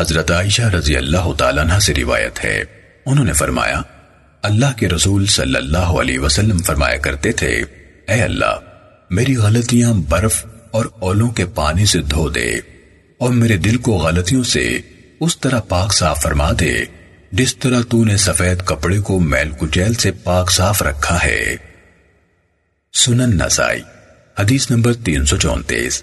حضرت عائشہ رضی اللہ تعالیٰ عنہ سے روایت ہے۔ انہوں نے فرمایا، اللہ کے رسول صلی اللہ علیہ وسلم فرمایا کرتے تھے، اے اللہ، میری غلطیاں برف اور اولوں کے پانی سے دھو دے، اور میرے دل کو غلطیوں سے اس طرح پاک صاف فرما دے، جس طرح تو نے سفید کپڑے کو میل کچیل سے پاک صاف رکھا ہے۔ سنن نسائی، حدیث نمبر تین سو چونتیس۔